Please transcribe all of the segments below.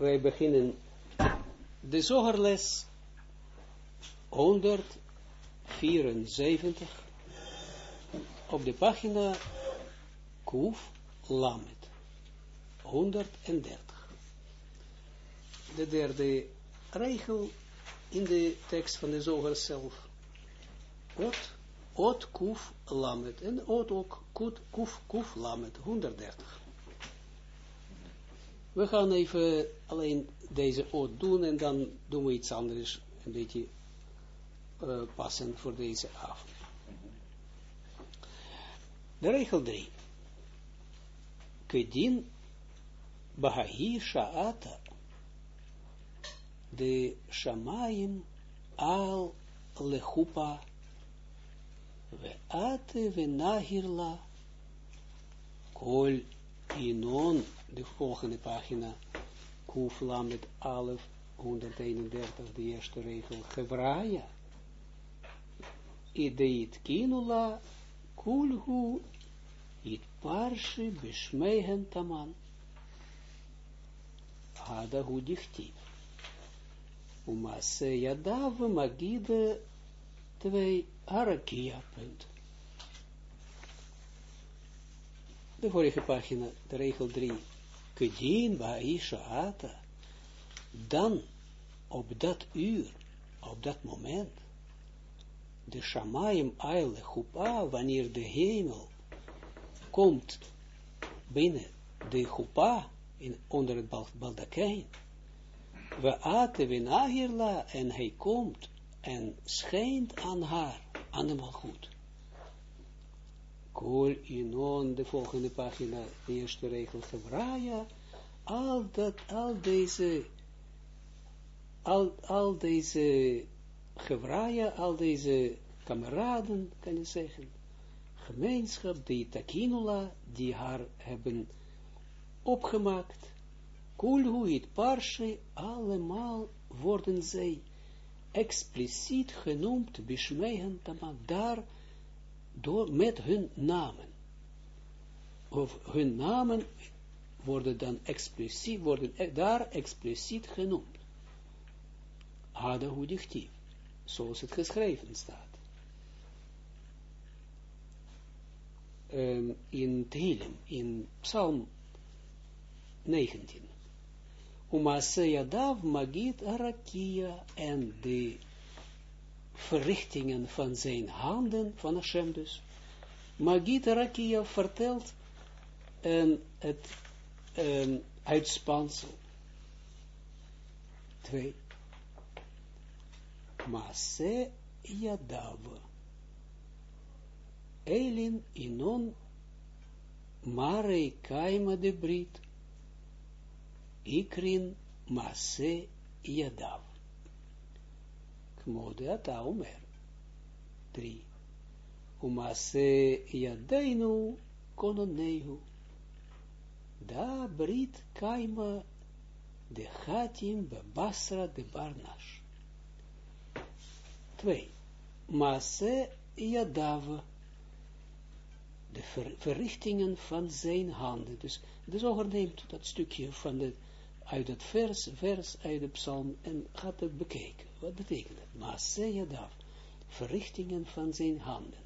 wij beginnen de zogerles 174 op de pagina Kuf Lamet 130. De derde regel in de tekst van de zoger zelf. Ot, ot kuf lamet. En ot ook kut, kuf, kuf lamet. 130. We gaan even alleen deze oot doen en dan doen we iets anders, een beetje uh, passend voor deze avond. De regel 3. Kedin Bahahi Sha'ata de Shamayim al lechupa ve ate ve nahirla kol inon de volgende pagina, Kufla met Alef 131, de eerste regel, Hebraja. Ideit kinula, kulhu, it parshi bishmehen taman. Hada hu dichtiv. Umase yadav magide twee harakia, punt. De vorige pagina, de regel 3. Ata. Dan, op dat uur, op dat moment, de Shamayim Eile Chupa, wanneer de hemel komt binnen de Chupa, in, onder het baldakijn, we ate we en hij komt en schijnt aan haar, aan de goed. Kol inon, de volgende pagina, de eerste regel, Hebraja, al dat, al deze, al, al deze Hebraja, al deze kameraden, kan je zeggen, gemeenschap, die takinula, die haar hebben opgemaakt, kulhuit parshe, allemaal worden zij expliciet genoemd, beschmeigen, daar, door, met hun namen. Of hun namen worden dan expliciet, worden e- daar expliciet genoemd. Hada hudichtief, zoals het geschreven staat. Um, in Tehillim, in Psalm 19. Umaseyadav magit arakia en de verrichtingen van zijn handen, van Hashem dus. Magid Rakia vertelt en het uitspansel. Twee. Maase Yadav. Elin inon mare kaima de brit. Ikrin Maase Yadav. כמו דעתה אומר. דרי. ומעשה ידינו כוננהו. Da brit kaima de hatim bebasra de barnash. 2. Maase yadav. De ver, verrichtingen van zijn handen. Dus de zoger neemt dat stukje van de uit het vers, vers uit de psalm en gaat het bekijken. Wat betekent het? Maaseja daf, verrichtingen van zijn handen.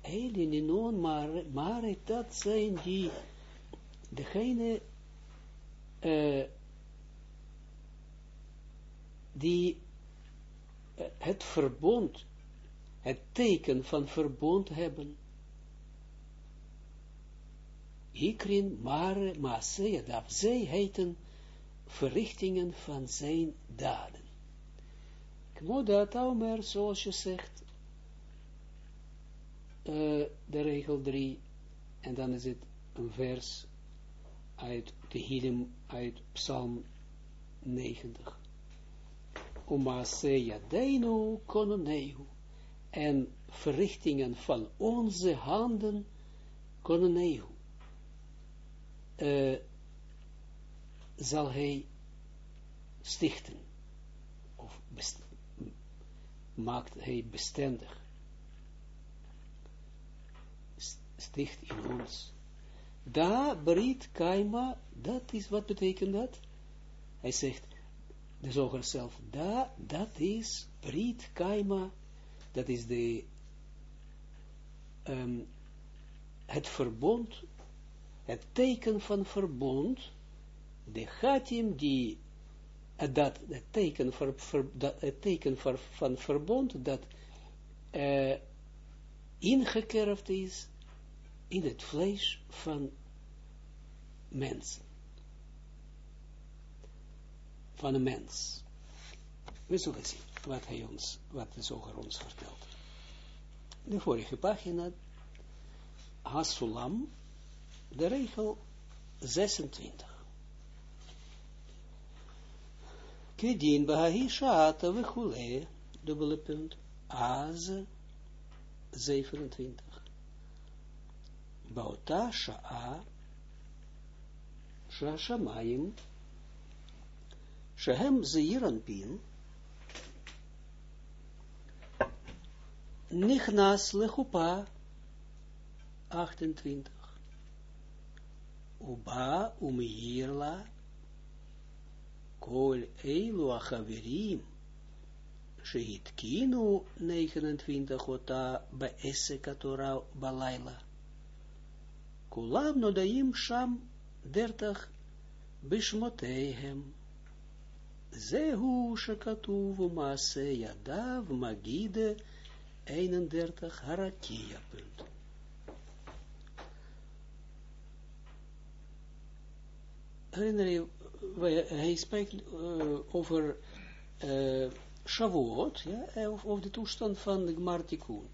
Eilinon, maar, maar dat zijn die, degene, uh, die uh, het verbond, het teken van verbond hebben. Ikrin, maar, Maaseja daf, zij heten verrichtingen van zijn daden. Kmodat Omer, zoals je zegt, uh, de regel 3, en dan is het een vers uit de Hidem, uit Psalm 90. Umaseya deinu kononeu, en verrichtingen van onze handen kononeu. Uh, zal hij stichten, of maakt hij bestendig, sticht in ons. Da brit kaima, dat is, wat betekent dat? hij zegt, de zoger zelf, da, dat is Brit Kaima, dat is de, um, het verbond, het teken van verbond, de gatim die, dat het teken, teken van verbond, dat uh, ingekerfd is in het vlees van mensen. Van een mens. We zullen zien wat hij ons, wat de zoger ons vertelt. De vorige pagina, Hasulam, de regel 26. Kedin bahahi shata vechule, dubbele punt, az 27. Baota sha'a, shashamayim, shehem zeiran pin, Nichnas lechupa 28. Uba umiyirla kol eilu achaverim shehitkinu 29 ota be'esek Torah balayla. Kulam nodaim sham 30 bishmoteihem. Zehu shekatuv maase yadav magide 31 harakia punt. Herinner je, hij spreekt uh, over uh, Shavuot, ja, over de toestand van de Gmartikun,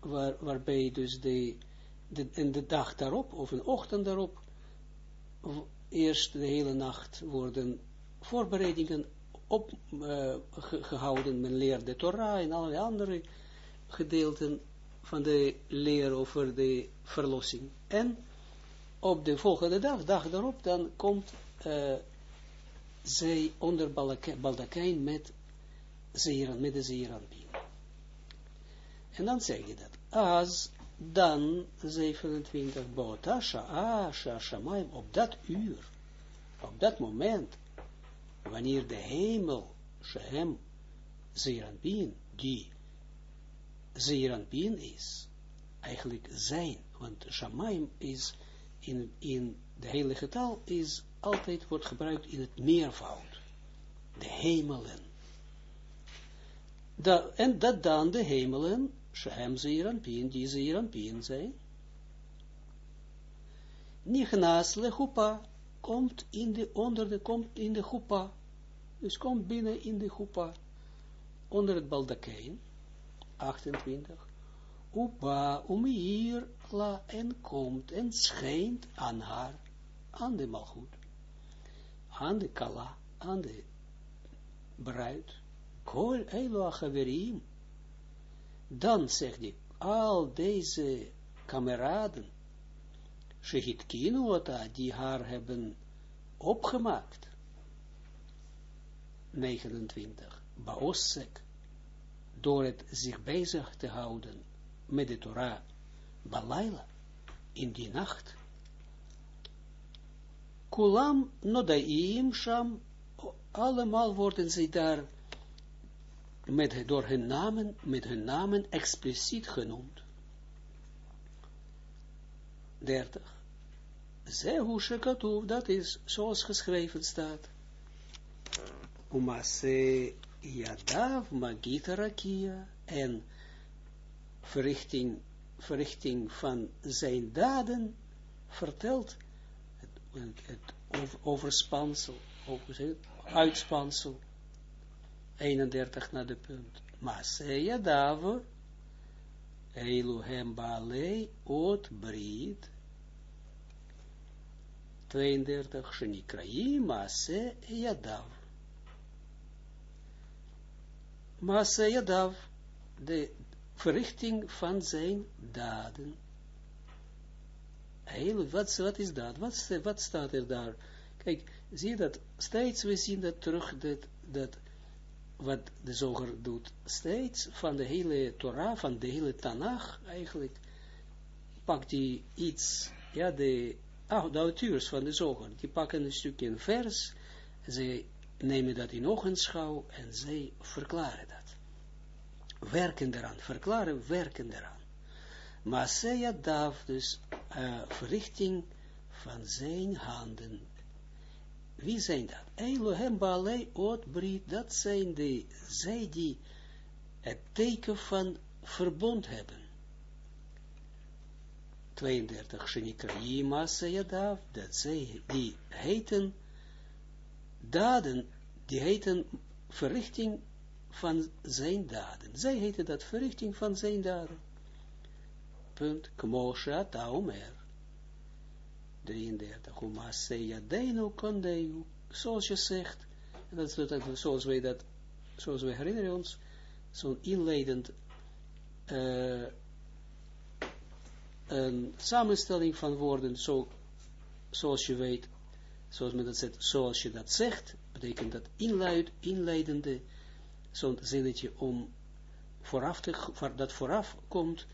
waar, waarbij dus de, de, de dag daarop, of een ochtend daarop, eerst de hele nacht worden voorbereidingen op, uh, men leert de Torah en allerlei andere gedeelten van de leer over de verlossing. En op de volgende dag, dag daarop, dan komt uh, zij onder baldakijn met, zeeran, met de zeeranpien. En dan zeg je dat. Als dan 27 Bota, Sha'a, Sha'a, op dat uur, op dat moment, wanneer de hemel, Shehem, Zeranpien, die Zeranpien is, eigenlijk zijn, want Shamaim is in, in de heilige taal, is altijd wordt gebruikt in het meervoud, de hemelen. Da, en dat dan de hemelen, Shehem Zeranpien, die Zeranpien zijn, Nichnas lechupa, komt in de, onder de, komt in de chupa, dus komt binnen in de chupa, onder het baldakijn, 28, Upa umir la en komt en schijnt aan haar, aan de malgoed, aan de kala, aan de bruid, kol elo haverim, dan zegt hij, al deze kameraden, Shehitkinu die haar hebben opgemaakt. 29. Baosek, door het zich bezig te houden met de Torah, Balaila, in die nacht. Kulam nodaim sham, allemaal worden ze daar met, door hun namen, met hun namen expliciet genoemd. 30. Zehu dat is zoals geschreven staat. Umase yadav magita rakia en verrichting, verrichting van zijn daden vertelt het, overspansel, over, uitspansel, 31 naar de punt. Mase yadav Eilu balei ot brit 32 Shenikraim Maase Yadav. Yadav, de verrichting van zijn daden. Wat, wat is dat? Wat, staat er daar? Kijk, zie je dat? Steeds we zien dat terug, dat, dat wat de zoger doet, steeds van de hele Torah, van de hele Tanach eigenlijk, pakt hij iets, ja, de, ah, auteurs van de zoger, die pakken een stukje een vers, zij nemen dat in ogenschouw en zij verklaren dat. Werken eraan, verklaren, werken eraan. Maaseya daf, dus uh, verrichting van zijn handen. Wie zijn dat? Elohem Baalei Ot Brit, dat zijn de, zij die het teken van verbond hebben. 32, Shenikra Maaseya daf, dat zij die heten daden, die heten verrichting van zijn daden. Zij heten dat verrichting van zijn daden. Punt. Kmosha Taumer. 33. Umaseya Deinu Kondeu. Zoals je zegt, en dat is dat, zoals wij dat, zoals wij herinneren ons, zo'n inleidend uh, een samenstelling van woorden, zo, zoals je weet, zoals men dat zegt, zoals je dat zegt, betekent dat inluid, inleidende, zo'n zinnetje om vooraf te, dat vooraf komt,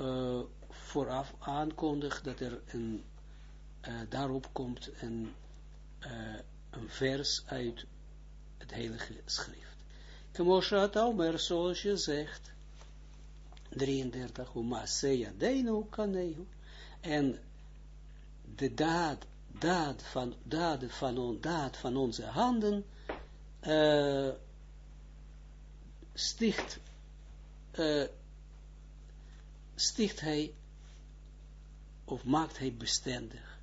uh, vooraf aankondigt dat er een, uh, daarop komt een, uh, een vers uit het heilige schrift. Kemoshat Omer, zoals je zegt, 33, Umaseya Deinu Kanehu, en de daad daad van, daad van, on, daad van onze handen sticht, sticht hij of maakt hij bestendig.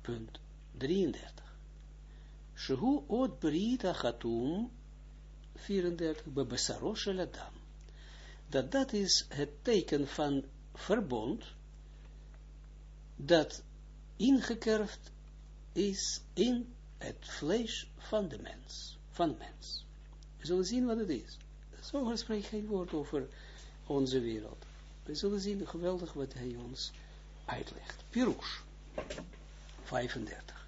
Punt 33. Shehu od brita chatum 34 bebesaro adam. Dat dat is het teken van verbond dat ingekerfd is in het vlees van de mens, van mens. We zullen zien wat het is. Zo spreekt geen woord over onze wereld. We zullen zien geweldig wat hij ons uitlegt. Pirush, 35.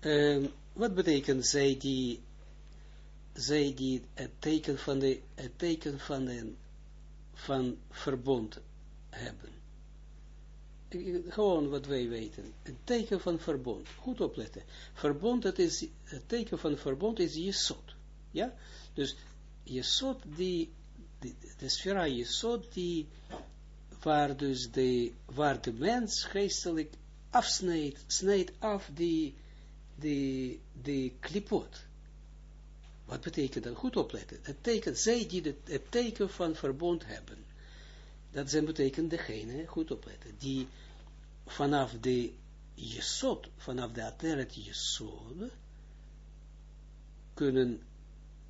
Uh, wat betekent zij die zij die het teken van, de, het teken van, de, van verbond hebben. Gewoon wat wij weten. Het teken van verbond. Goed opletten. Verbond, het, is, het teken van verbond is Jesod. Ja? Dus Jesod, die, de, de sfera Jesod, die, waar dus de, waar de mens geestelijk afsnijdt, snijdt af die, die, die klipot wat betekent dat? Goed opletten. Het teken, zij die het teken van verbond hebben. Dat zijn betekent degene, goed opletten, die vanaf de jesot, vanaf de ateret jesot, kunnen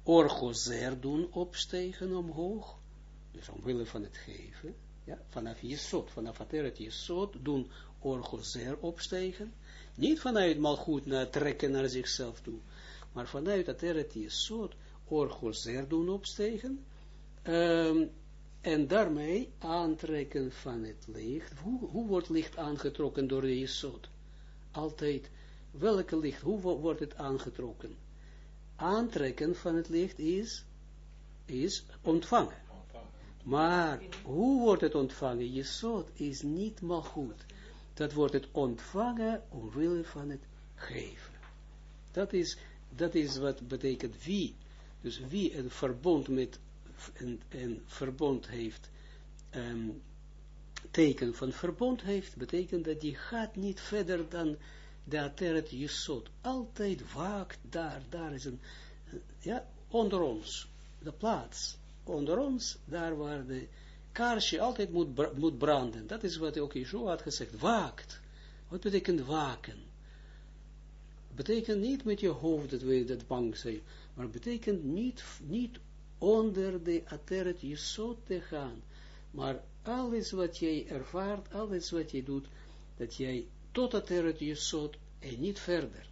orgozer doen opstegen omhoog, dus omwille van het geven, ja, vanaf jesot, vanaf ateret jesot, doen orgozer opstegen, niet vanuit malgoed naar trekken naar zichzelf toe, maar vanuit dat eret soort orgozer doen opstegen, um, en daarmee aantrekken van het licht. Hoe, hoe wordt licht aangetrokken door de jesot? Altijd, welke licht, hoe wordt het aangetrokken? Aantrekken van het licht is, is ontvangen. Maar, hoe wordt het ontvangen? Jesot is niet maar goed. Dat wordt het ontvangen omwille van het geven. Dat is dat is wat betekent wie, dus wie een verbond met, een verbond heeft, um, teken van verbond heeft, betekent dat die gaat niet verder dan de ateret jesot, altijd waakt daar, daar is een, ja, onder ons, de plaats, onder ons, daar waar de kaarsje altijd moet, moet branden, dat is wat ook Yeshua had gezegd, waakt, wat betekent waken? betekent niet met je hoofd dat we dat bang zijn, maar betekent niet, niet onder de ateret jesot te gaan, maar alles wat jij ervaart, alles wat jij doet, dat jij tot ateret jesot en niet verder.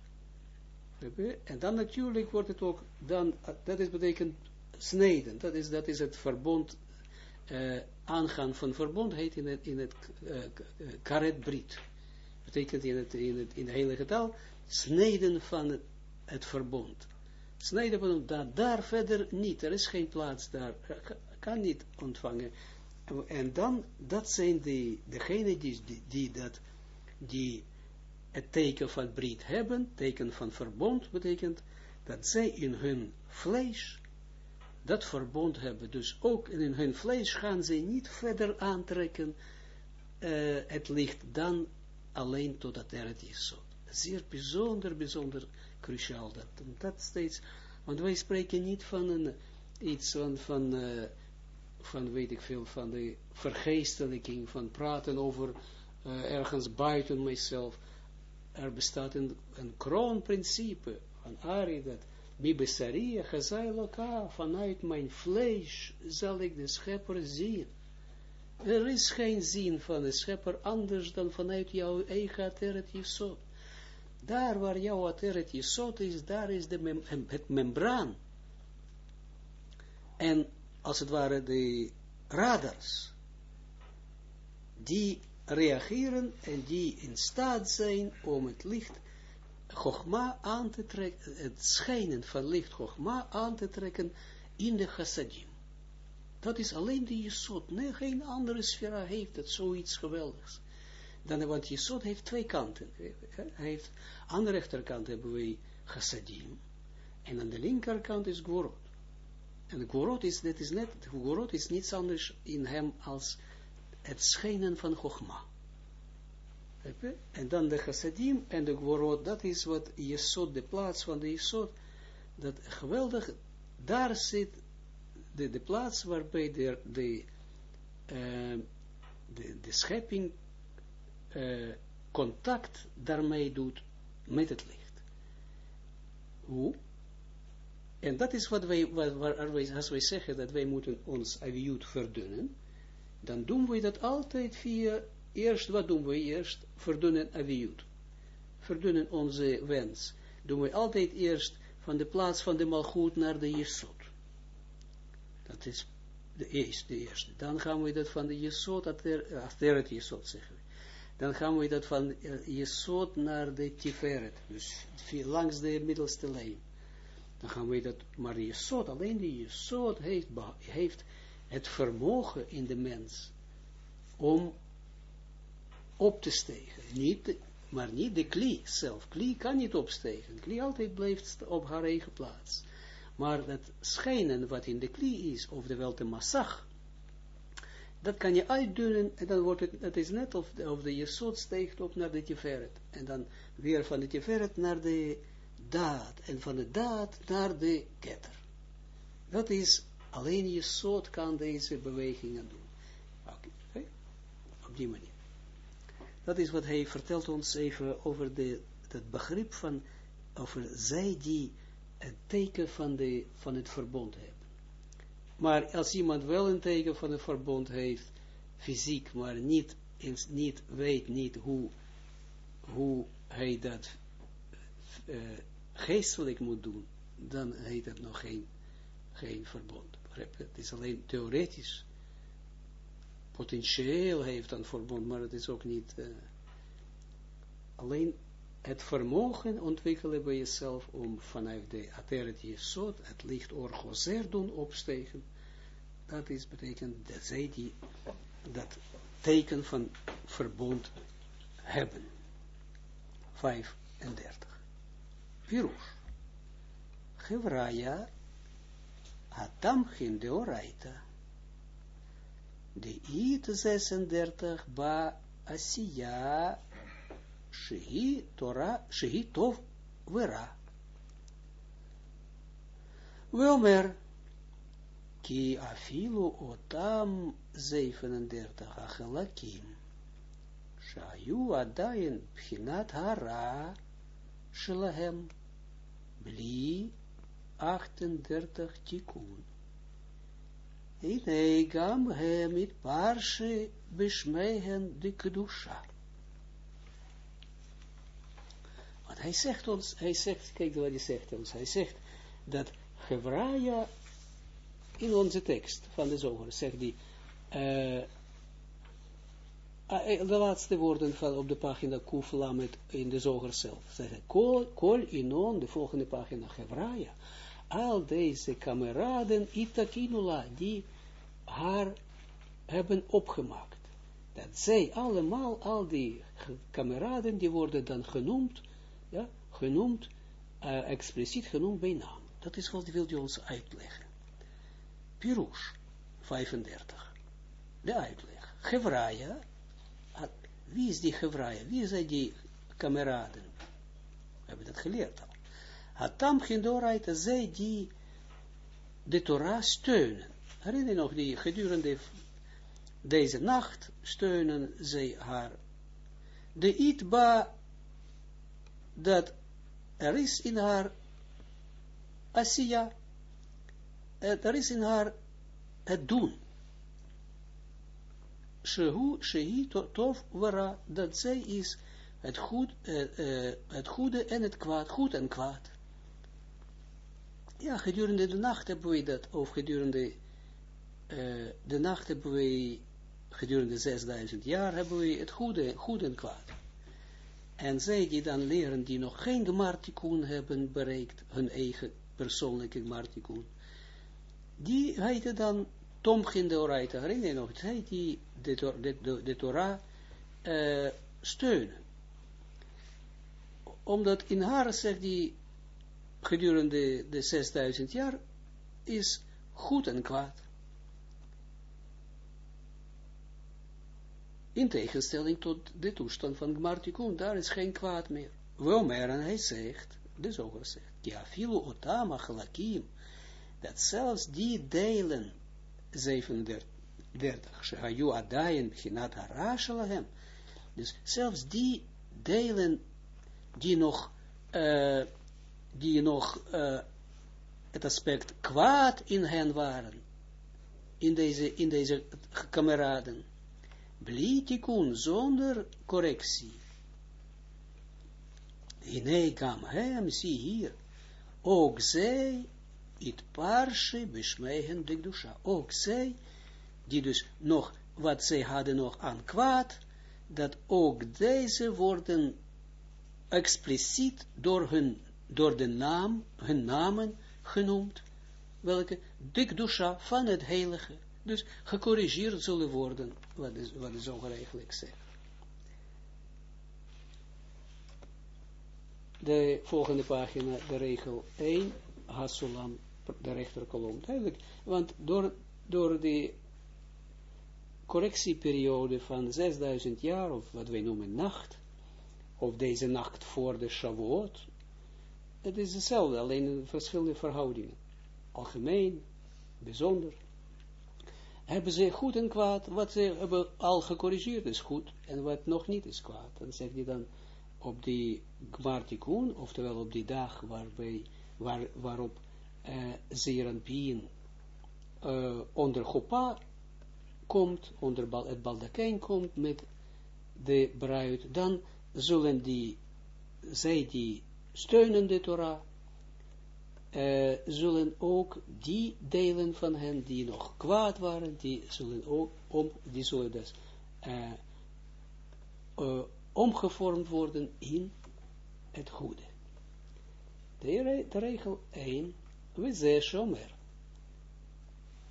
En dan natuurlijk wordt het ook, dan, dat is betekent snijden, dat is, dat is het verbond, uh, aangaan van verbond heet in het, in het uh, karet. Betekent in het, in het, in de heilige taal, snijden van het verbond. Snijden van dat daar verder niet, er is geen plaats daar, kan niet ontvangen en dan, dat zijn degenen die, dat, die het teken van Brit hebben, teken van verbond betekent, dat zij in hun vlees dat verbond hebben. Dus ook in hun vlees gaan ze niet verder aantrekken uh, het licht dan alleen tot dat het is. Zeer bijzonder, bijzonder cruciaal dat. dat steeds, want wij spreken niet van een, iets van, van, uh, van weet ik veel, van de vergeestelijking, van praten over uh, ergens buiten mijzelf. Er bestaat een, een kroonprincipe van Ari dat Bibesaria, gezai loka, vanuit mijn vlees zal ik de schepper zien. Er is geen zin van de schepper anders dan vanuit jouw eigen ateret jesot. Daar waar jouw ateret jesot is, daar is de het membraan. En als het ware de radars, die reageren en die in staat zijn om het licht Chogma aan te trekken, het schijnen van licht Chogma aan te trekken in de chassadim. Dat is alleen de Jesod. Nee, geen andere sfera heeft dat zoiets geweldigs. Dan, want Jesod heeft twee kanten. Hij heeft, aan de rechterkant hebben we chassadim. En aan de linkerkant is Gworot. En Gworot is, dat is net, is niets anders in hem als het schijnen van Chogma. En dan de chassadim en de gworot, dat is wat Jesod, de plaats van de Jesod, dat geweldig, daar zit de, de plaats waarbij de, de, uh, de, de schepping uh, contact daarmee doet met het licht. Hoe? En dat is wat wij, wat, waar als wij zeggen dat wij moeten ons aviut verdunnen, dan doen we dat altijd via Eerst, wat doen we eerst? Verdunnen aviut. Verdunnen onze wens. Doen we altijd eerst van de plaats van de malgoed naar de jesot. Dat is de eerste, de eerste. Dan gaan we dat van de jesot, achter het jesot zeggen. Dan gaan we dat van jesot naar de tiferet. Dus langs de middelste lijn. Dan gaan we dat, maar de jesot, alleen de jesot heeft, heeft het vermogen in de mens om op te stegen. Niet, maar niet de klie zelf. Klie kan niet opstegen. Klie altijd blijft op haar eigen plaats. Maar dat schijnen wat in de klie is, oftewel de massag, dat kan je uitdunnen en dan wordt het, het is net of de, of de jesot steekt op naar de tiferet. En dan weer van de tiferet naar de daad. En van de daad naar de ketter. Dat is, alleen jesot kan deze bewegingen doen. Oké, op die manier. Dat is wat hij vertelt ons even over de, het begrip van, over zij die het teken van, de, van het verbond hebben. Maar als iemand wel een teken van het verbond heeft, fysiek, maar niet, niet weet niet hoe, hoe hij dat uh, geestelijk moet doen, dan heet het nog geen, geen verbond. Het is alleen theoretisch potentieel heeft een verbond, maar het is ook niet uh, alleen het vermogen ontwikkelen bij jezelf om vanuit de ateret jesot, het licht orgozer doen opstegen, dat is betekent dat zij die dat teken van verbond hebben. 35. Pirush. Gevraya Adam Deoraita de it 36 ba asiya shehi tov vera. Wilmer ki afilu otam 37 achelakim shayu adayin pchinat hara shelahem bli 38 tikun. Ine gam hem it parshe besmehen de kedusha. Want hij zegt ons, hij zegt, kijk wat hij zegt ons, hij zegt dat Hebraja in onze tekst van de zomer, zegt hij, uh, de laatste woorden van op de pagina Kuf Lamet in de zoger zelf, zeggen, kol, kol inon, de volgende pagina Hebraja, al deze kameraden itakinula, die haar hebben opgemaakt. Dat zij allemaal, al die kameraden, die worden dan genoemd, ja, genoemd, uh, expliciet genoemd bij naam. Dat is wat wil je ons uitleggen. Pirush, 35. De uitleg. Gevraya, wie is die Gevraya? Wie zijn die kameraden? We hebben dat geleerd al. Hatam Gindorait, zij die de Torah steunen. Herinner je nog, die gedurende deze nacht steunen zij haar. De itba, dat er is in haar Asiya, er is in haar het doen. Shehu, shehi, tof, wara, dat zij is het, goed, uh, uh, het goede en het kwaad, goed en kwaad. Ja, gedurende de nacht hebben we dat, of gedurende de nacht hebben we, gedurende 6000 jaar hebben we het goede, goed en kwaad. En zij die dan leren, die nog geen gemartikoen hebben bereikt, hun eigen persoonlijke gemartikoen, die heette dan Tomgin de Oraita, herinner je nog, zij die de, de, Torah uh, steunen. Omdat in haar, zegt die, gedurende de 6000 jaar, is goed en kwaad. In tegenstelling tot de toestand van Gmartikun, daar is geen kwaad meer. Womer, en hij zegt, de zoger zegt, ja, filo otama gelakim, dat zelfs die delen, 37, shehayu adayin bchinat harashalahem, dus zelfs die delen, die nog, uh, die nog uh, het aspect kwaad in hen waren, in deze, in deze kameraden, Blitikun zonder correctie. Hine kam hem, zie hier, ook zij, it parshe beschmeigen de. Ook zij, die dus nog, wat zij hadden nog aan kwaad, dat ook deze worden expliciet door hun, door de naam, hun namen genoemd, welke dikdusha van het heilige dus gecorrigeerd zullen worden, wat de, wat de zegt. De volgende pagina, de regel 1, Hasulam, de rechterkolom. Duidelijk, want door, door die correctieperiode van 6000 jaar, of wat wij noemen nacht, of deze nacht voor de Shavuot, het is hetzelfde, alleen in verschillende verhoudingen. Algemeen, bijzonder, hebben ze goed en kwaad, wat ze hebben al gecorrigeerd is goed, en wat nog niet is kwaad. Dan zegt hij dan, op die Gmartikun, oftewel op die dag waarbij, waar, waarop uh, Zeranpien uh, onder Chopa komt, onder het baldakijn komt met de bruid, dan zullen die, zij die steunen de Torah, uh, zullen ook die delen van hen die nog kwaad waren, die zullen ook om, die zullen dus uh, uh, omgevormd worden in het goede. De, regel 1, we ze shomer.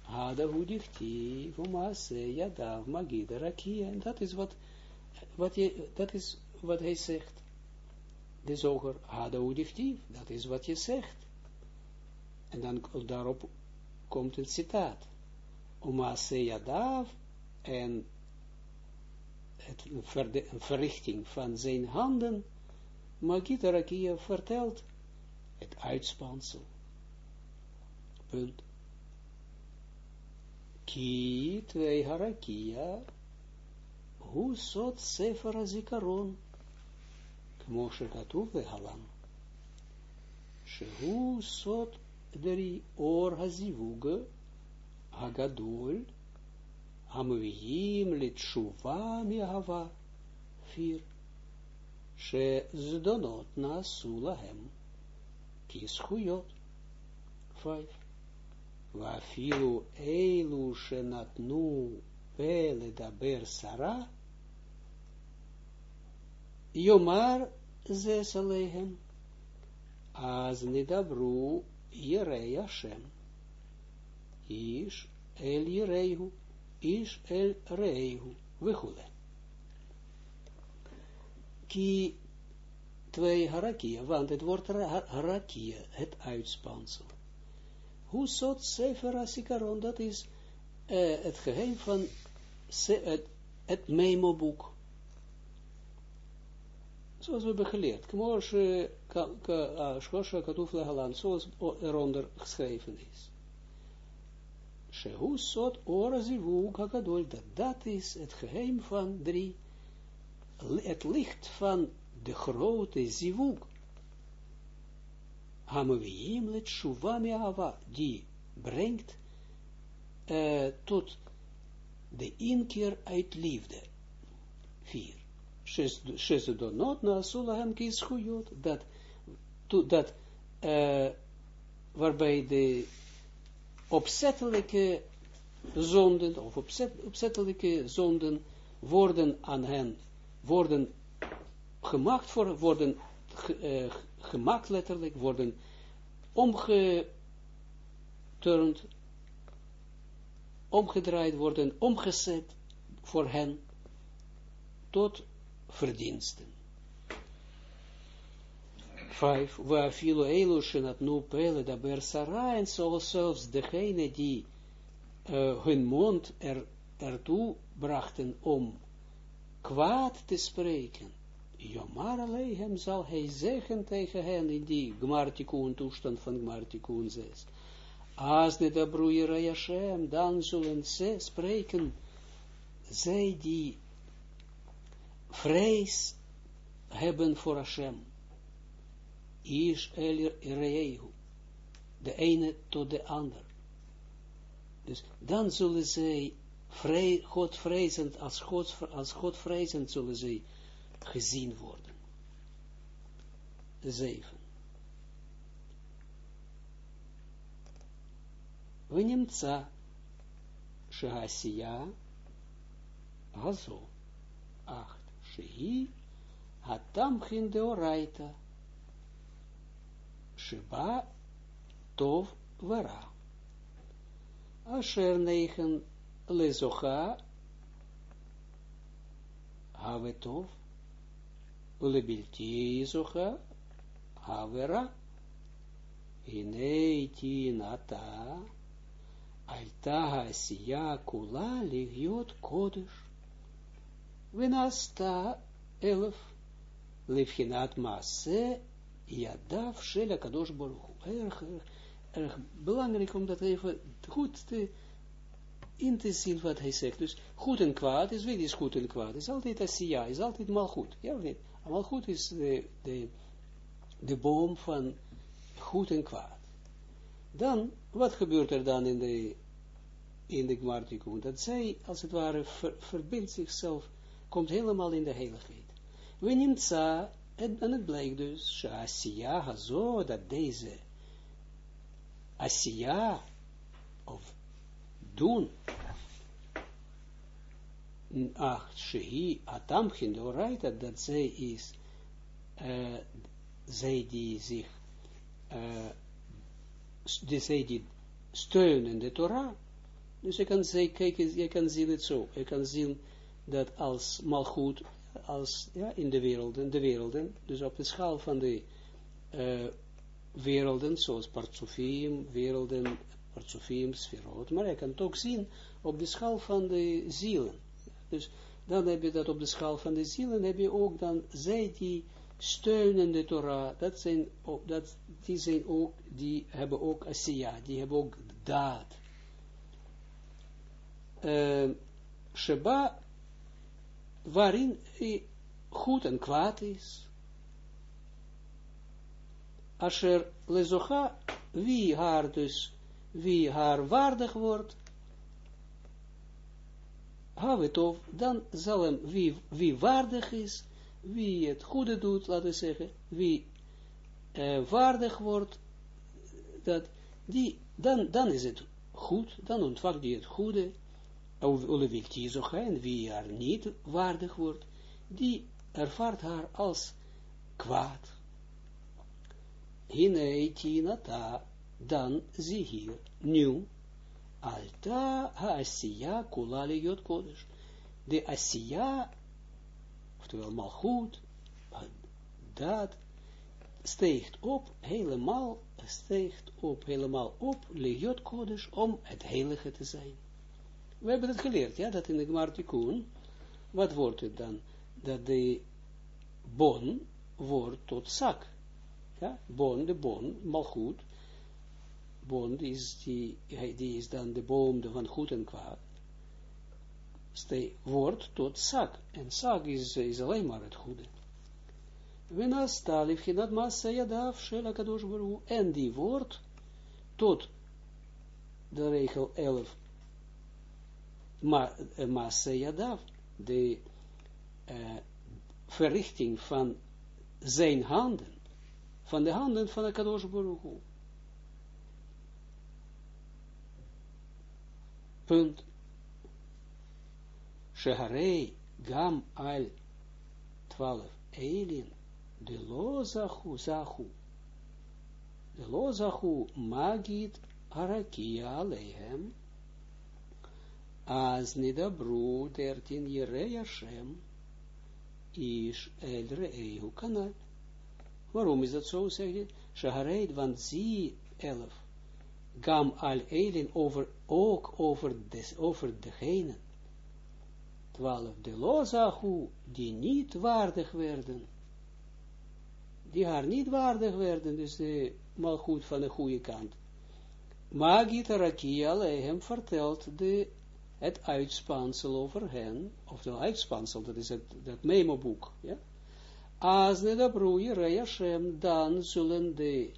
Hada hudichti, vumase, yadav, magida, rakia. En dat is wat, wat, je, dat is wat hij zegt. De zoger, hada hudichti, dat is wat je zegt. En dan daarop komt het citaat. Omase Yadav en het verrichting van zijn handen, Magita Rakia vertelt het uitspansel. Punt. Ki twee harakia, hoe sot sefer zikaron, kmo shekatuv halan. Shehu sot drie or hazivuge hagadol hamviyim litshuva miahava vier she zdonot nasu lahem kischuyot vijf ואפילו אלו שנתנו פה לדבר שרה, יאמר זה עליהם, אז Yirei Hashem. Ish El Yireihu. is el reihu, wechule. Ki twee harakia, want het woord harakia, het uitspansel. Hoe zot Sefer Asikaron, dat is uh, het geheim van se, het, het memo-boek. Zoals we hebben geleerd. Shkosha katuf lahalan. Zoals eronder geschreven is. Shehu sot orazivu kakadol. Dat dat is het geheim van drie. Het licht van de grote zivuk. Hamaviim let shuvami ava. Die brengt uh, tot de inkeer uit liefde. Vier. Shesudonot naasu lahem kischuyot. Dat, dat eh, waarbij de opzettelijke zonden, of opzet, opzettelijke zonden, worden aan hen, worden gemaakt voor, worden eh, gemaakt letterlijk, worden omgeturnd, omgedraaid, worden omgezet voor hen, tot verdiensten. Vijf, waar filo elushen het nu pele da bersara, en zoals zelfs degene die uh, hun mond er, ertoe brachten om kwaad te spreken, Jomar hem zal hij zeggen tegen hen in die Gmartikun toestand van Gmartikun 6. Als de Dabruira Yashem, dan zullen ze spreken, zij die vrees hebben voor Hashem. Is elir ireehu. De ene tot de ander. Dus dan zullen zij vrij, God vrezend, als God, als God vrezend zullen zij gezien worden. Zeven. ונמצא שהעשייה הזו, acht, Shehi Atamchin Deoraita Sheba Tov Vera Asher Neichen Lezocha Havetov Ulebilti Zocha Havera Hineiti Nata Alta Asiya Kula Ligiot Kodesh venasta elf, levchinat maase, yadav shel kadosh baruch. Erg, erg belangrijk om dat even goed te in te zien wat hij zegt. Dus goed en kwaad is, weet is goed en kwaad, is altijd asiya, is altijd mal goed. Ja of niet? Goed is de, de, de boom van goed en kwaad. Dan, wat gebeurt er dan in de, in de Gmartikun? Dat zij, als het ware, ver, verbindt zichzelf, komt helemaal in de heiligheid. We neemt en het blijkt dus, Asiya zo, dat deze Asiya, of doen, ach, shehi atam hindoraita, dat zij is, uh, zij die zich, uh, die, zij die de Torah, dus je kan, zij, kijken, je kan zien het zo, je kan zien dat als malgoed, als, ja, in de werelden, de werelden, dus op de schaal van de uh, werelden, zoals Partsofim, werelden, Partsofim, Sferot, maar je kan ook zien op de schaal van de zielen. Dus dan heb je dat op de schaal van de zielen, heb je ook dan, zij die steunen de Torah, dat zijn, dat, die zijn ook, die hebben ook asiya, die hebben ook daad. Uh, Sheba, waarin goed en kwaad is. Asher lezocha, wie haar dus, wie haar waardig wordt, Havetof, dan zal hem, wie, wie waardig is, wie het goede doet, laten we zeggen, wie uh, waardig wordt, dat die, dan, dan is het goed, dan ontvangt hij het goede, of en wie er niet waardig wordt, die ervaart haar als kwaad. Hine tinata, dan zie hier, nu, alta ha-asiya kula liot kodesh. De asiya, oftewel malchut, dat steegt op, helemaal, steegt op, helemaal op, liot kodesh, om het heilige te zijn. We hebben het geleerd, ja, dat in de Gmartikun, wat wordt het dan? Dat de bon wordt tot zak. Ja, bon, de bon, malchut, bon, die is, die, die is dan de boom van goed en kwaad, Ste, wordt tot zak. En zak is, is alleen maar het goede. Venasta livchinat massa yadav shel kadosh baru. En die wordt tot de regel 11 ma, massa yadav, de uh, verrichting van zijn handen, van de handen van de kadosh baruch Punt. Gam al 12 Elin de lozachu zachu. De lozachu magid arakia alehem. As nidabru dertin Yerei Hashem is el re'ehu kanal. Waarom is dat zo, zeg je? Shahareit, want zie, elf, gam al elin over, ook over, des, over degene, twaalf, de lozahu, die niet waardig werden, die haar niet waardig werden, dus de malgoed van de goede kant. Magit Rakia hem vertelt de, het uitspansel over hen, of de uitspansel, dat is het, dat memo-boek, ja. Als de broer Hashem, dan zullen de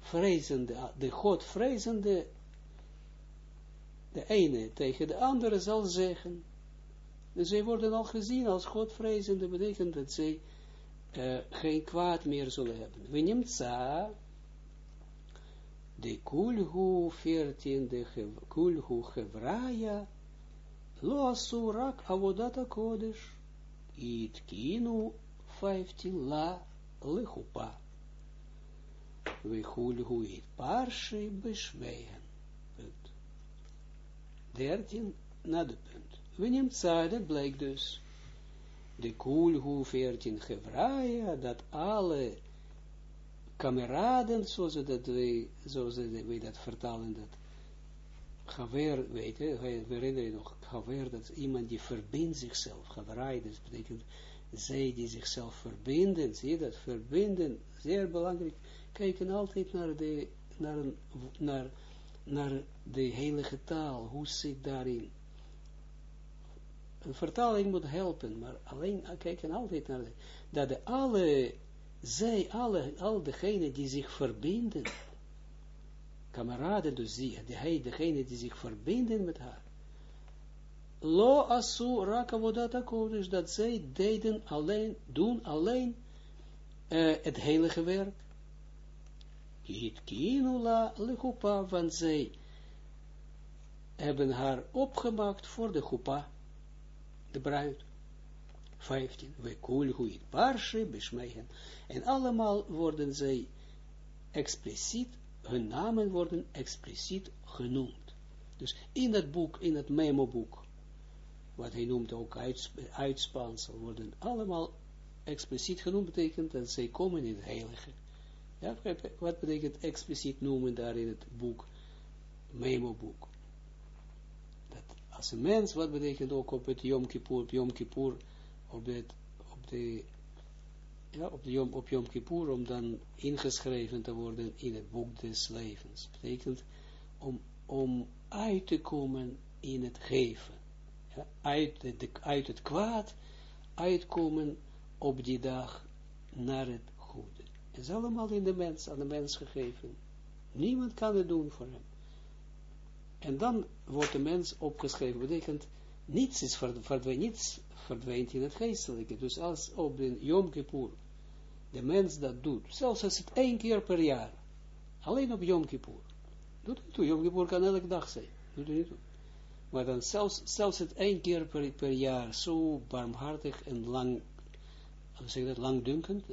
vrezende, de God vrezende, de ene tegen de andere zal zeggen. Dus zij worden al gezien als God betekent dat zij uh, geen kwaad meer zullen hebben. We nemen za, de kulhu 14, de kulhu gevraya, lo asurak avodat kodesh, it kinu 15 la lechupa we hulhu it parshi beschween. Punt. 13 na punt. We nemen dat blijkt dus. De kulhu 14 gevraaien, dat alle kameraden, zoals dat wij, zoals wij dat vertalen, dat Gaver, weet je, we herinneren nog, Gaver, dat iemand die verbindt zichzelf, Gaverij, dat betekent zij die zichzelf verbinden, zie je dat, verbinden, zeer belangrijk, kijken altijd naar de, naar, naar, naar de heilige taal, hoe zit daarin. Een vertaling moet helpen, maar alleen kijken altijd naar dat de alle, zij, alle, al degenen die zich verbinden, kameraden dus de, degene die zich verbinden met haar, lo asu rakavodat kodesh, dat zij deden alleen, doen alleen uh, het heilige werk, het kinula lechupa, want zij hebben haar opgemaakt voor de chupa, de bruid. 15. We kulhu it parshe beschmeigen. En allemaal worden zij expliciet, hun namen worden expliciet genoemd. Dus in dat boek, in het memo-boek, wat hij noemt ook uitspansel, worden allemaal expliciet genoemd, betekent dat zij komen in het heilige. Ja, wat betekent expliciet noemen daar in het boek, memo-boek? Dat als een mens, wat betekent ook op het Yom Kippur, op Yom Kippur, op, op de ja, op, Yom, op Yom Kippur, om dan ingeschreven te worden in het boek des levens. Betekent om, om uit te komen in het geven. Ja, uit, de, uit het kwaad uitkomen op die dag naar het is allemaal in de mens, aan de mens gegeven. Niemand kan het doen voor hem. En dan wordt de mens opgeschreven, betekent, niets is verdwijnt, niets verdwijnt in het geestelijke. Dus als op de Yom Kippur de mens dat doet, zelfs als het één keer per jaar, alleen op Yom Kippur, doet het toe, Yom Kippur kan elke dag zijn, doet het niet toe. Maar dan zelfs, zelfs het één keer per, per jaar, zo barmhartig en lang, zeg dat, langdunkend,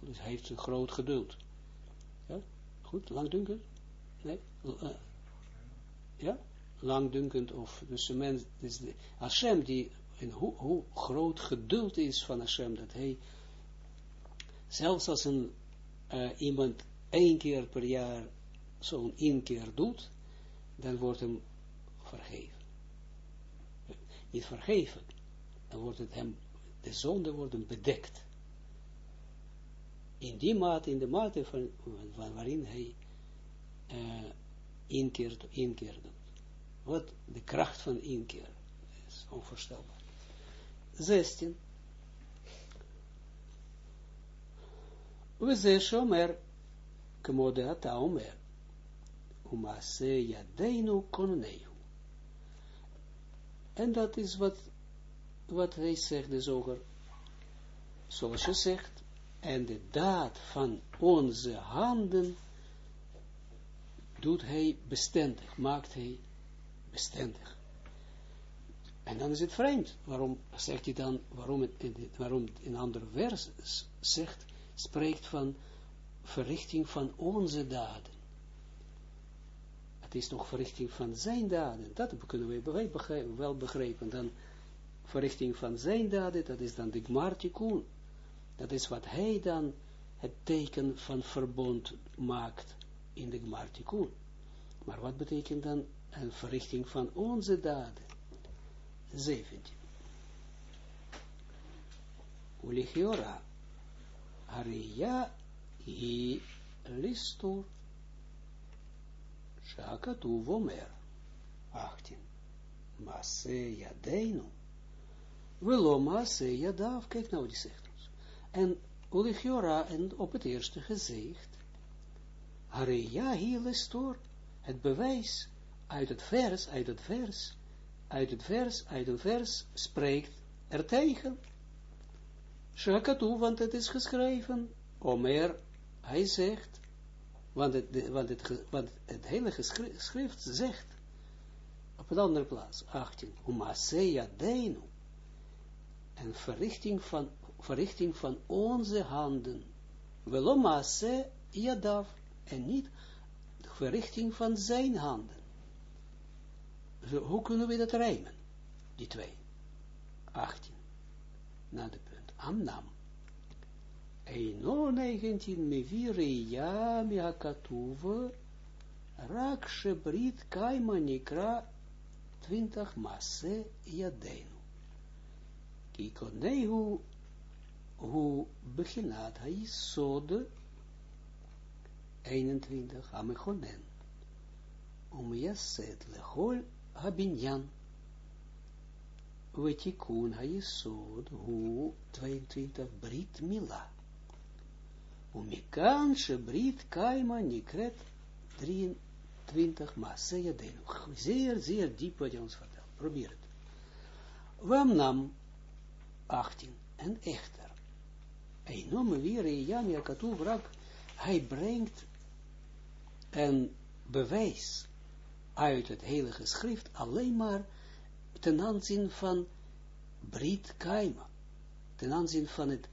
dus heeft een groot geduld. Ja? Goed, lang dunker? Nee? Uh, ja? langdunkend, of, dus de mens, dus de, Hashem, die, hoe, hoe groot geduld is van Hashem, dat hij, zelfs als een, uh, iemand één keer per jaar zo'n inkeer doet, dan wordt hem vergeven. Niet vergeven, dan wordt het hem, de zonde worden bedekt. In die mate, in de mate van, waarin hij uh, inkeer, inkeer doet. Wat de kracht van inkeer is onvoorstelbaar. 16. Ze shomer, kmode ata omer, umase yadeinu konnehu. En dat is wat, wat hij zegt, de zoger, zoals je zegt, en de daad van onze handen doet hij bestendig, maakt hij bestendig. En dan is het vreemd. Waarom zegt hij dan, waarom, het, waarom in andere vers zegt, spreekt van verrichting van onze daden. Het is nog verrichting van zijn daden. Dat kunnen we wel begrijpen. Dan verrichting van zijn daden, dat is dan de Gmartikun. Dat is wat hij dan het teken van verbond maakt in de Gmartikun. Maar wat betekent dan een verrichting van onze daden? 17. Ulichiora, Haria, hi listur, Shakatu vomer, 18. Maase yadeinu, Velo maase yadav, kijk nou die zegt ons. En Ulichiora, en op het eerste gezicht, Haria hi listur, het bewijs uit het vers, uit het vers, uit het vers, uit het vers spreekt er tegen. Shakatu, want het is geschreven. Omer, hij zegt, want het, want het, want het hele schrift zegt, op een andere plaats, 18, Umaseya Deinu, en verrichting van, verrichting van onze handen, velomase Yadav, en niet de verrichting van zijn handen hoe kunnen we dat rijmen? Die twee. 18. Na de. Amnam. Eino 19 mevire ja miakatuve rak shebrit kaima nikra 20 masse yadenu. Kikoneihu hu beginat haisod 21 amechonen. Om yaset lechol Habinyan. Wetikun Hayesod, hu 22 Brit Mila. Umikan Brit Kaima Nikret 23 Maseya Denu. Zeer, zeer diep wat je ons vertelt. Probeer het. Wamnam 18. En echter. Hij noemt weer Jan Yakatuv Rak. Hij brengt een bewijs uit het heilige schrift alleen maar ten aanzien van Brit Kaima. Ten aanzien van het,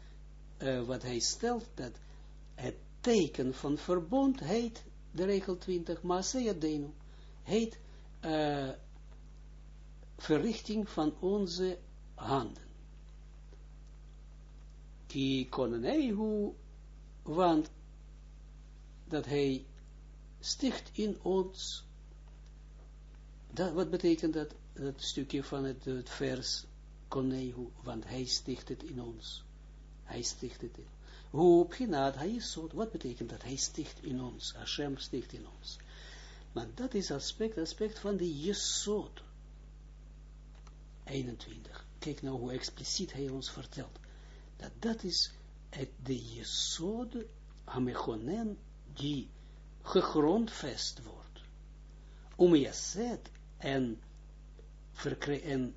uh, wat hij stelt, dat het teken van verbond heet, de regel 20, Maasea Denu, heet uh, verrichting van onze handen. Ki konenehu, want dat hij sticht in ons dat, wat betekent dat, dat stukje van het, vers Konehu, want hij sticht het in ons. Hij sticht het in. Hoe op genaad, hij wat betekent dat? Hij sticht in ons, Hashem sticht in ons. Maar dat is aspect, aspect van de Jesod. 21. Kijk nou hoe expliciet hij ons vertelt. Dat dat is het, de Jesod, Hamechonen, die gegrondvest wordt. Om Yaset, en, en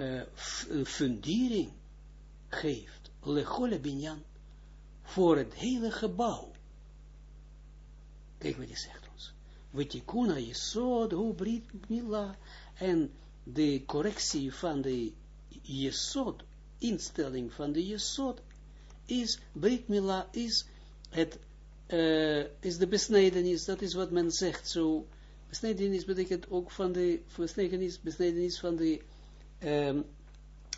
uh, een fundering geeft, lechole binyan, voor het hele gebouw. Kijk wat hij zegt ons. Wetikuna jesod, brit mila, en de correctie van de jesod, instelling van de jesod, is, brit mila, is het, uh, is de besnedenis, dat is wat men zegt, zo besnedenis betekent ook van de, besnedenis, besnedenis van de, um,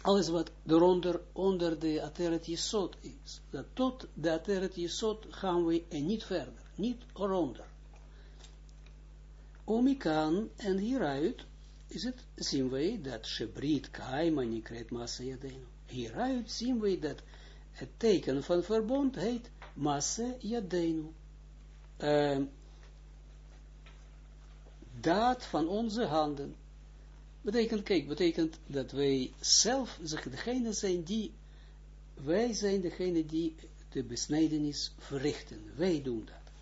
alles wat eronder, onder de ateret is. Dat tot de ateret jesot gaan we en niet verder, niet eronder. Omikan, en hieruit is het, zien wij dat Shebrit Kaima Nikret Masa Yadenu. Hieruit zien wij dat het teken van verbond heet Masa Yadenu. Daad van onze handen. Betekent, kijk, betekent dat wij zelf, degene zijn die, wij zijn degene die de besnijdenis verrichten. Wij doen dat.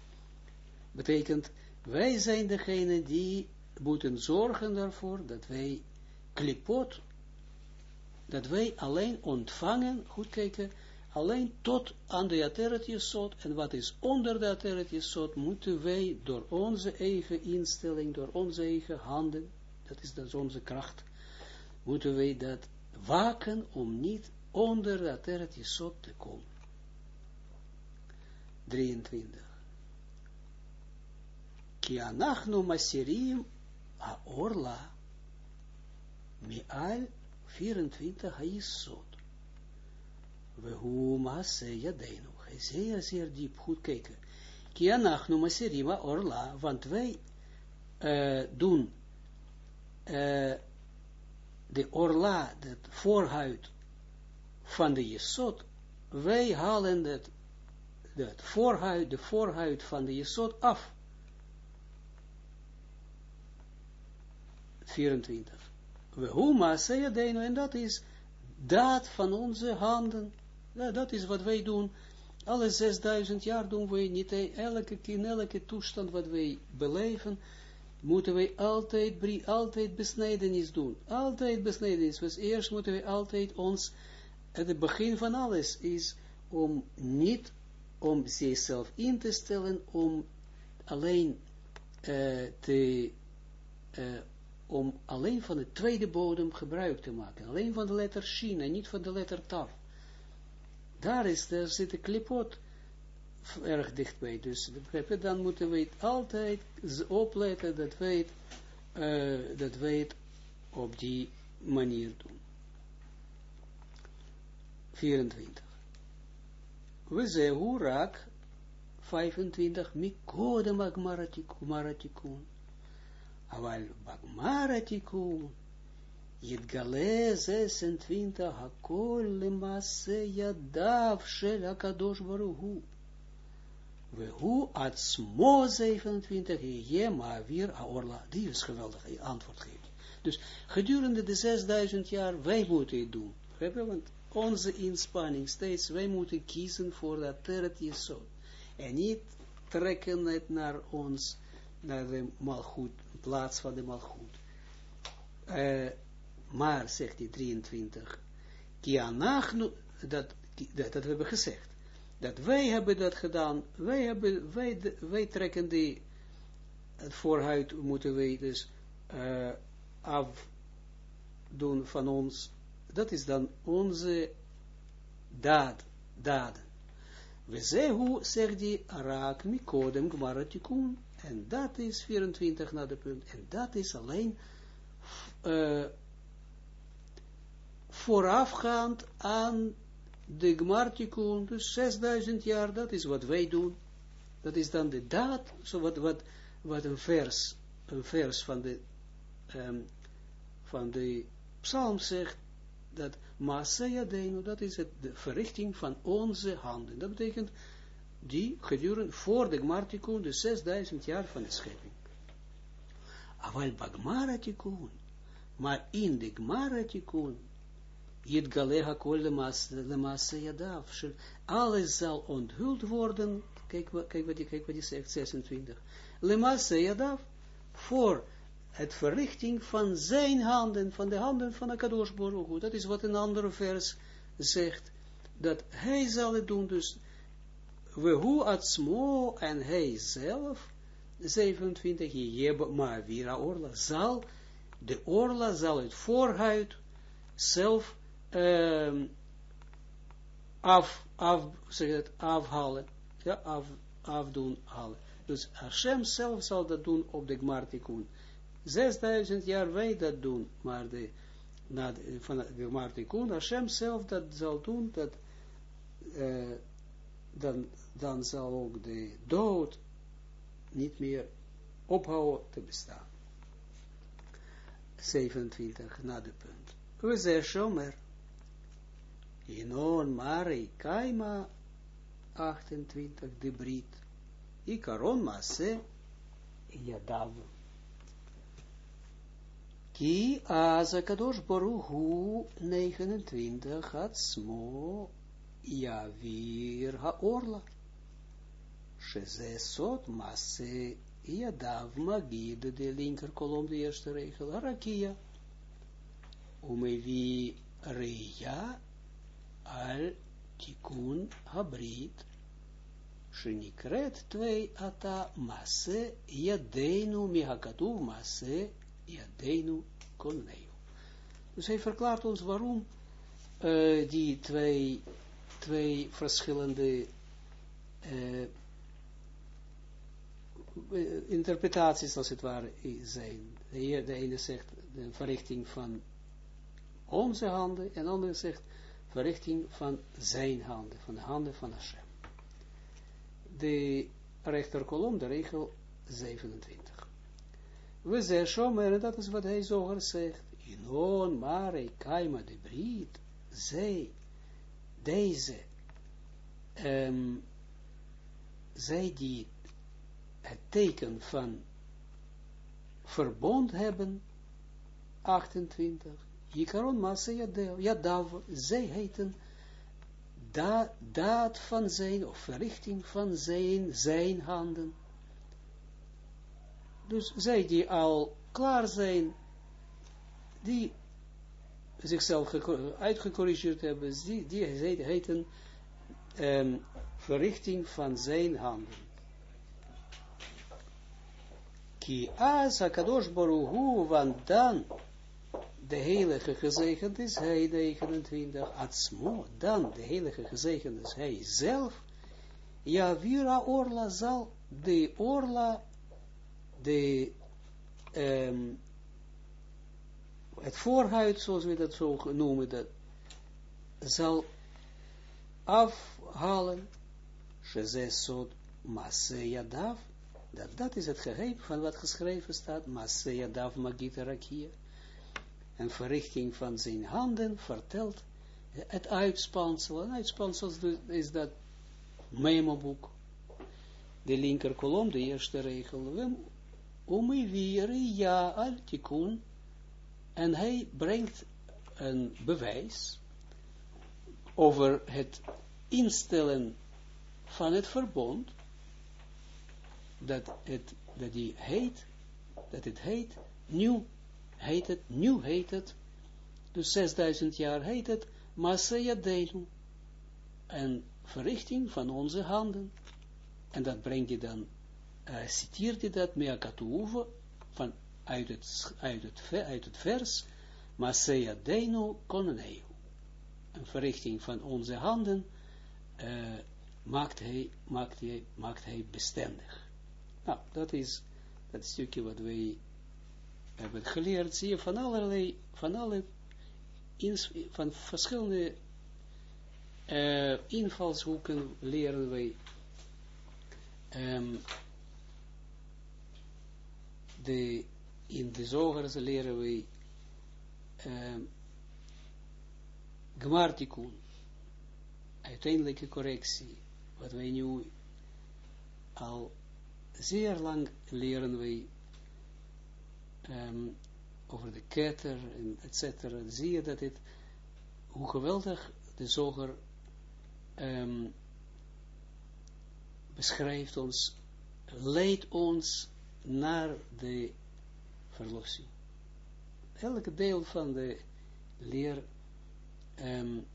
Betekent, wij zijn degene die moeten zorgen daarvoor dat wij klipot, dat wij alleen ontvangen, goed kijken, alleen tot aan de ateret jesot, en wat is onder de ateret jesot, moeten wij door onze eigen instelling, door onze eigen handen, dat is dus onze kracht, moeten wij dat waken om niet onder de ateret jesot te komen. 23. Ki anachnu masirim Orla, Mial 24 Haisot. We hoe maase jadeinu. Hij zeer, zeer diep goed kijken. Kia nachnu maserima orla, want wij uh, doen uh, de orla, de voorhuid van de jesot, wij halen het, het voorhuid, de voorhuid van de jesot af. 24. We huma seyadenu, en dat is daad van onze handen. Ja, dat is wat wij doen. Alle 6000 jaar doen wij niet, elke, in elke toestand wat wij beleven, moeten wij altijd, altijd besnijdenis doen. Altijd besnijdenis. Dus eerst moeten wij altijd ons, het begin van alles is om niet, om zichzelf in te stellen, om alleen uh, te, uh, om alleen van de tweede bodem gebruik te maken. Alleen van de letter Shin en niet van de letter Tav. Daar, is, daar zit de klipot erg dichtbij. Dus dan moeten we het altijd opletten dat wij het, uh, dat wij het op die manier doen. 24. We zeggen raak 25 mikodem agmaratikun. Aval Bagmara Yitgale 26, Hakol Lemase Yadav Shel HaKadosh Baruhu. Wehu Atzmo 27, Yema Avir Aorla. Die is geweldig, antwoord geeft. Dus gedurende de 6000 jaar, wij moeten het doen. Want onze inspanning steeds, wij moeten kiezen voor dat terret zo. En niet trekken het naar ons, naar de malgoed plaats van de malgoed. Uh, maar, zegt hij 23, kianachnu, dat, dat, dat hebben we gezegd, dat wij hebben dat gedaan, wij, hebben, wij, trekken die, het vooruit moeten wij dus uh, afdoen van ons, dat is dan onze daad, daden. We zeggen, zegt hij, raak mikodem gmaratikun, en dat is 24 naar de punt. En dat is alleen uh, voorafgaand aan de Gmartikun, dus 6000 jaar, dat is wat wij doen. Dat is dan de daad, zo wat, wat, wat een vers, een vers van de, um, van de psalm zegt, dat Maasaya Denu, dat is het, de verrichting van onze handen. Dat betekent die gedurende voor de Gmartikun, de 6000 jaar van de schepping. Aval Bagmaratikun, maar in de Gmaratikun, De alles zal onthuld worden, kijk, wat, die zegt, 26, Le voor het verrichting van zijn handen, van de handen van de Baruch Dat is wat een andere vers zegt, dat hij zal het doen, dus we hoe atzmo en hij zelf, 27, jeb ma vira orla, zal, de orla zal het voorhuid zelf um, af, af, het, afhalen, ja, af, afdoen halen. Dus Hashem zelf zal dat doen op de Gmartikun. 6000 jaar wij dat doen, maar de, na de, van de Gmartikun, Hashem zelf dat zal doen, dat, uh, dan, dan zal ook de dood niet meer ophouden te bestaan. 27 na de punt. We zeggen Shomer. Inon Mare Kaima 28 de Brit. Ikaron Masse Yadav. Ki Azakadosh Baruhu 29 Hatsmo Yavir Haorla. Sheze Sot Masse Yadav Magid, de linker kolom, de eerste regel, Harakia. Umevi Reya al Tikun Habrit. Shenikret 2 ata Masse Yadeinu Mihakatuv Masse Yadeinu Koneu. Dus hij verklaart ons waarom uh, die twee, twee verschillende uh, interpretaties als het ware zijn. De, de ene zegt de verrichting van onze handen en de andere zegt verrichting van zijn handen, van de handen van Hashem. De rechterkolom, de regel 27. We zeggen Shomer, dat is wat hij zoger zegt. Inon, Mare, Kaima, de Brit, zij, deze, um, zij die het teken van verbond hebben, 28, Jikaron Masa Yadav, zij heten da, daad van zijn, of verrichting van zijn, zijn handen. Dus zij die al klaar zijn, die zichzelf uitgecorrigeerd hebben, die, die heten um, verrichting van zijn handen. Ki Baruch want dan de heilige gezegend is hij, 29, Atzmo, dan de heilige gezegend is hij zelf, ja, vira orla zal de orla, de, um, het voorhuid, zoals we dat zo noemen, dat zal afhalen, shezesot maseyadav, dat, dat is het geheim van wat geschreven staat, Masea Dav Magita Rakia. Een verrichting van zijn handen vertelt het uitspansel. Een uitspansel is dat memoboek. De linker kolom, de eerste regel. Umiviri ja al tikun. En hij brengt een bewijs over het instellen van het verbond dat het, dat die heet, dat het heet, nieuw heet het, nieuw heet het, dus 6000 jaar heet het, Masaya Delu, een verrichting van onze handen, en dat brengt je dan, uh, citeert je dat, van uit het, uit het, uit het vers, Masaya Denu een verrichting van onze handen, uh, maakt hij, maakt hij, maakt hij bestendig. Nou, dat is dat stukje wat wij hebben geleerd, zie je van allerlei, van alle, van verschillende uh, invalshoeken leren wij um, de, in de zogers leren wij um, gmartikun, uiteindelijke correctie, wat wij nu al zeer lang leren wij um, over de ketter et. Zie je dat het, hoe geweldig de zoger um, beschrijft ons, leidt ons naar de verlossing. Elke deel van de leer, um,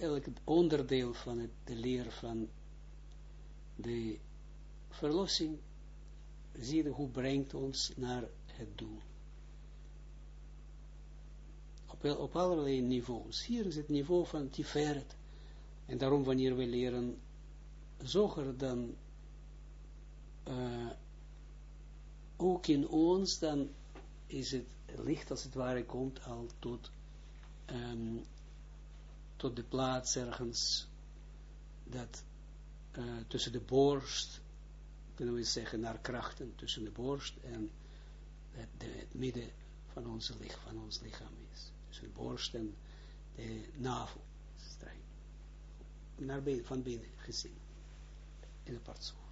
elk onderdeel van het, de leer van de verlossing, zie je hoe brengt ons naar het doel. Op, op allerlei niveaus. Hier is het niveau van Tiferet. En daarom wanneer we leren zoger, dan uh, ook in ons, dan is het licht als het ware komt al tot, um, tot de plaats ergens dat uh, tussen de borst, kunnen we zeggen, naar krachten tussen de borst en het, de, midden van, onze van ons lichaam is. Tussen de borst en de navel. Naar binnen, van binnen gezien. In de partsoef.